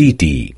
city.